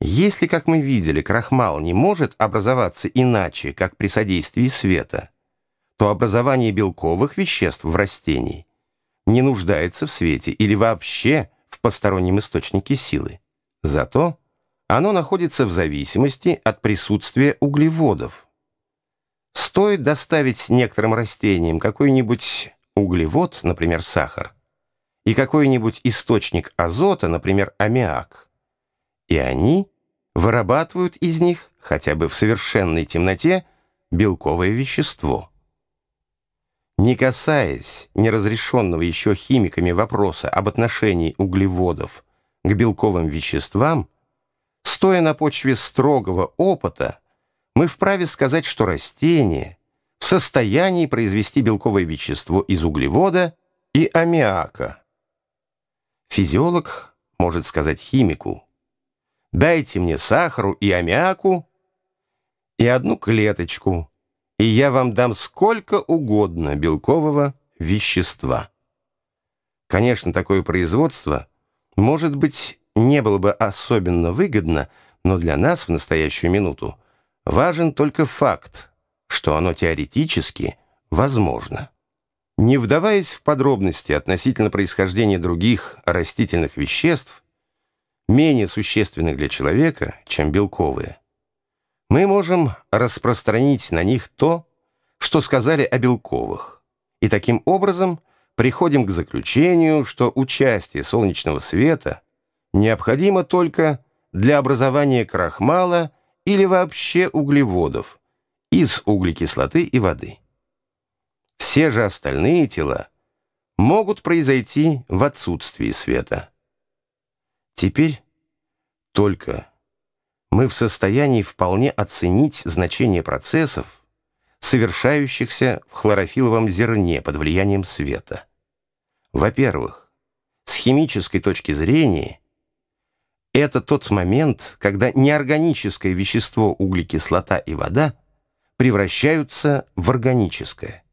Если, как мы видели, крахмал не может образоваться иначе, как при содействии света, то образование белковых веществ в растении не нуждается в свете или вообще в постороннем источнике силы. Зато оно находится в зависимости от присутствия углеводов. Стоит доставить некоторым растениям какой-нибудь углевод, например, сахар, и какой-нибудь источник азота, например, аммиак, и они вырабатывают из них, хотя бы в совершенной темноте, белковое вещество. Не касаясь неразрешенного еще химиками вопроса об отношении углеводов к белковым веществам, стоя на почве строгого опыта, мы вправе сказать, что растение в состоянии произвести белковое вещество из углевода и аммиака. Физиолог может сказать химику, дайте мне сахару и аммиаку и одну клеточку, и я вам дам сколько угодно белкового вещества. Конечно, такое производство, может быть, не было бы особенно выгодно, но для нас в настоящую минуту важен только факт, что оно теоретически возможно. Не вдаваясь в подробности относительно происхождения других растительных веществ, менее существенных для человека, чем белковые, мы можем распространить на них то, что сказали о белковых, и таким образом приходим к заключению, что участие солнечного света необходимо только для образования крахмала или вообще углеводов из углекислоты и воды. Все же остальные тела могут произойти в отсутствии света. Теперь только мы в состоянии вполне оценить значение процессов, совершающихся в хлорофилловом зерне под влиянием света. Во-первых, с химической точки зрения, это тот момент, когда неорганическое вещество углекислота и вода превращаются в органическое.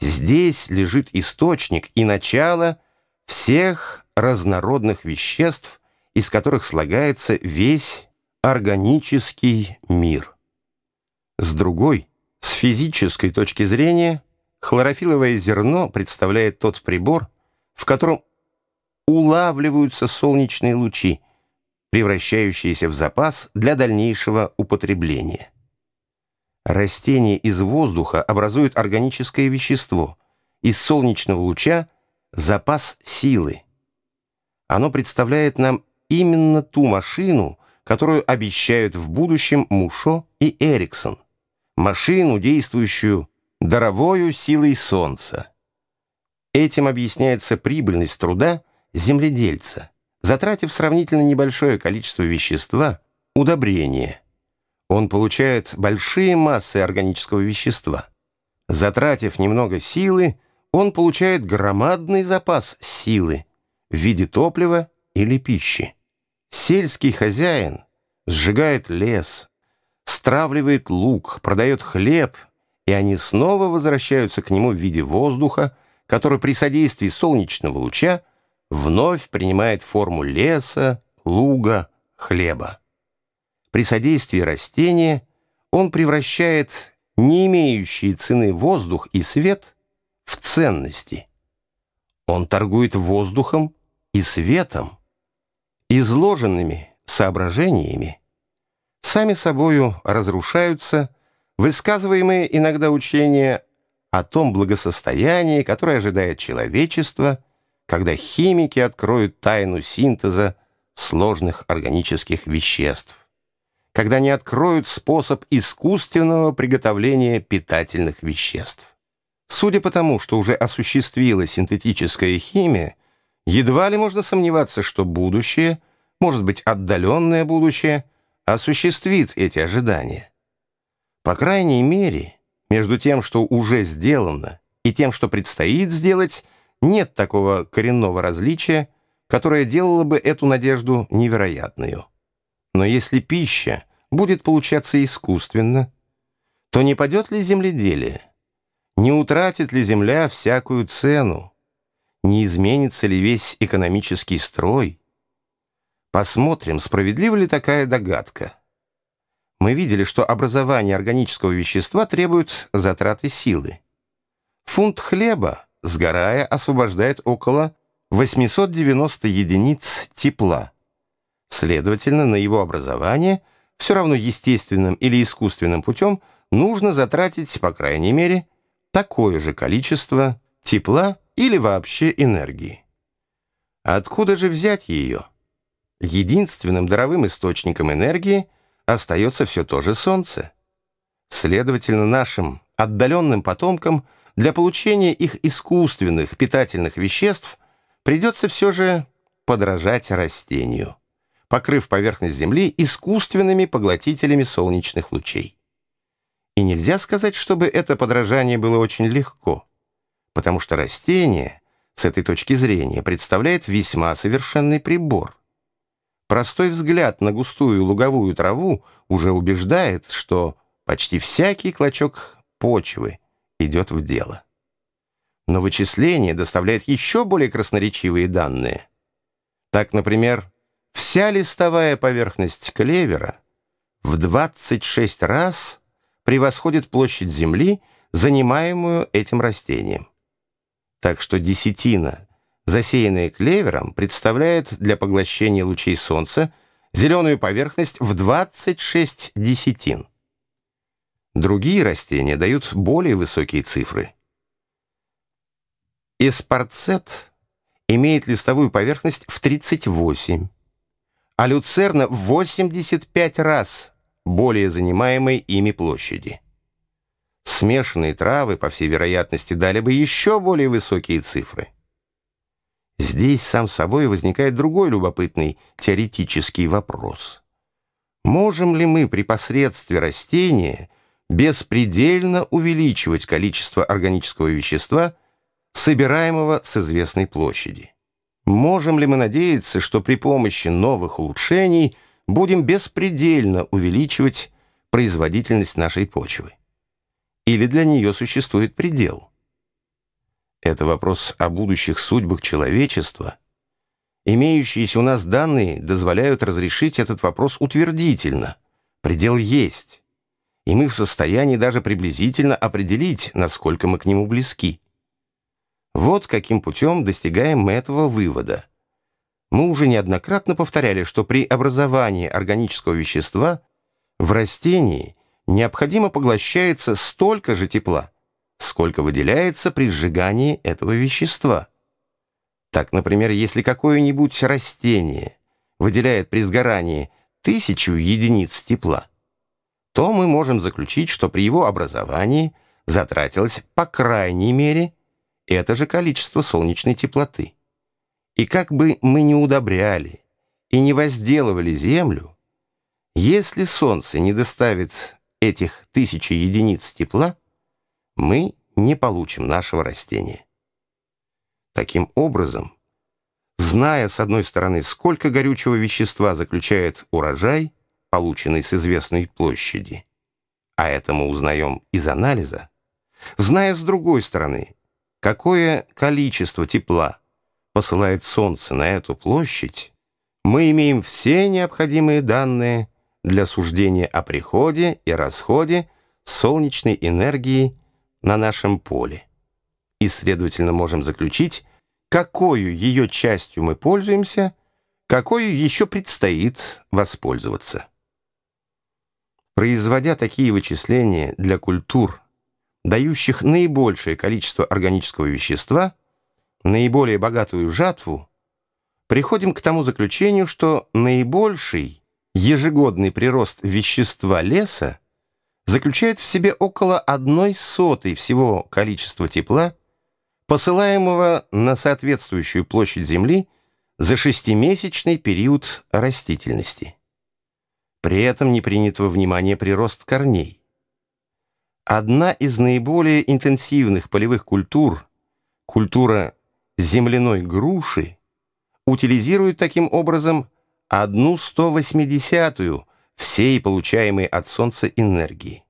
Здесь лежит источник и начало всех разнородных веществ, из которых слагается весь органический мир. С другой, с физической точки зрения, хлорофилловое зерно представляет тот прибор, в котором улавливаются солнечные лучи, превращающиеся в запас для дальнейшего употребления. Растение из воздуха образует органическое вещество, из солнечного луча – запас силы. Оно представляет нам именно ту машину, которую обещают в будущем Мушо и Эриксон, машину, действующую даровою силой солнца. Этим объясняется прибыльность труда земледельца, затратив сравнительно небольшое количество вещества, удобрения. Он получает большие массы органического вещества. Затратив немного силы, он получает громадный запас силы в виде топлива или пищи. Сельский хозяин сжигает лес, стравливает лук, продает хлеб, и они снова возвращаются к нему в виде воздуха, который при содействии солнечного луча вновь принимает форму леса, луга, хлеба. При содействии растения он превращает не имеющие цены воздух и свет в ценности. Он торгует воздухом и светом изложенными соображениями сами собою разрушаются высказываемые иногда учения о том благосостоянии, которое ожидает человечество, когда химики откроют тайну синтеза сложных органических веществ, когда они откроют способ искусственного приготовления питательных веществ. Судя по тому, что уже осуществилась синтетическая химия, Едва ли можно сомневаться, что будущее, может быть, отдаленное будущее, осуществит эти ожидания. По крайней мере, между тем, что уже сделано, и тем, что предстоит сделать, нет такого коренного различия, которое делало бы эту надежду невероятную. Но если пища будет получаться искусственно, то не падет ли земледелие? Не утратит ли земля всякую цену? не изменится ли весь экономический строй. Посмотрим, справедлива ли такая догадка. Мы видели, что образование органического вещества требует затраты силы. Фунт хлеба, сгорая, освобождает около 890 единиц тепла. Следовательно, на его образование, все равно естественным или искусственным путем, нужно затратить, по крайней мере, такое же количество тепла или вообще энергии. Откуда же взять ее? Единственным даровым источником энергии остается все то же Солнце. Следовательно, нашим отдаленным потомкам для получения их искусственных питательных веществ придется все же подражать растению, покрыв поверхность Земли искусственными поглотителями солнечных лучей. И нельзя сказать, чтобы это подражание было очень легко, потому что растение, с этой точки зрения, представляет весьма совершенный прибор. Простой взгляд на густую луговую траву уже убеждает, что почти всякий клочок почвы идет в дело. Но вычисление доставляет еще более красноречивые данные. Так, например, вся листовая поверхность клевера в 26 раз превосходит площадь земли, занимаемую этим растением. Так что десятина, засеянная клевером, представляет для поглощения лучей солнца зеленую поверхность в 26 десятин. Другие растения дают более высокие цифры. Эспарцет имеет листовую поверхность в 38, а люцерна в 85 раз более занимаемой ими площади. Смешанные травы, по всей вероятности, дали бы еще более высокие цифры. Здесь сам собой возникает другой любопытный теоретический вопрос. Можем ли мы при посредстве растения беспредельно увеличивать количество органического вещества, собираемого с известной площади? Можем ли мы надеяться, что при помощи новых улучшений – будем беспредельно увеличивать производительность нашей почвы? Или для нее существует предел? Это вопрос о будущих судьбах человечества. Имеющиеся у нас данные дозволяют разрешить этот вопрос утвердительно. Предел есть. И мы в состоянии даже приблизительно определить, насколько мы к нему близки. Вот каким путем достигаем мы этого вывода – мы уже неоднократно повторяли, что при образовании органического вещества в растении необходимо поглощается столько же тепла, сколько выделяется при сжигании этого вещества. Так, например, если какое-нибудь растение выделяет при сгорании тысячу единиц тепла, то мы можем заключить, что при его образовании затратилось по крайней мере это же количество солнечной теплоты. И как бы мы ни удобряли и не возделывали землю, если солнце не доставит этих тысячи единиц тепла, мы не получим нашего растения. Таким образом, зная, с одной стороны, сколько горючего вещества заключает урожай, полученный с известной площади, а это мы узнаем из анализа, зная, с другой стороны, какое количество тепла посылает Солнце на эту площадь, мы имеем все необходимые данные для суждения о приходе и расходе солнечной энергии на нашем поле. И, следовательно, можем заключить, какую ее частью мы пользуемся, какой еще предстоит воспользоваться. Производя такие вычисления для культур, дающих наибольшее количество органического вещества, наиболее богатую жатву, приходим к тому заключению, что наибольший ежегодный прирост вещества леса заключает в себе около одной сотой всего количества тепла, посылаемого на соответствующую площадь Земли за шестимесячный период растительности. При этом не принят во внимание прирост корней. Одна из наиболее интенсивных полевых культур, культура земляной груши утилизируют таким образом одну 180-ю всей получаемой от Солнца энергии.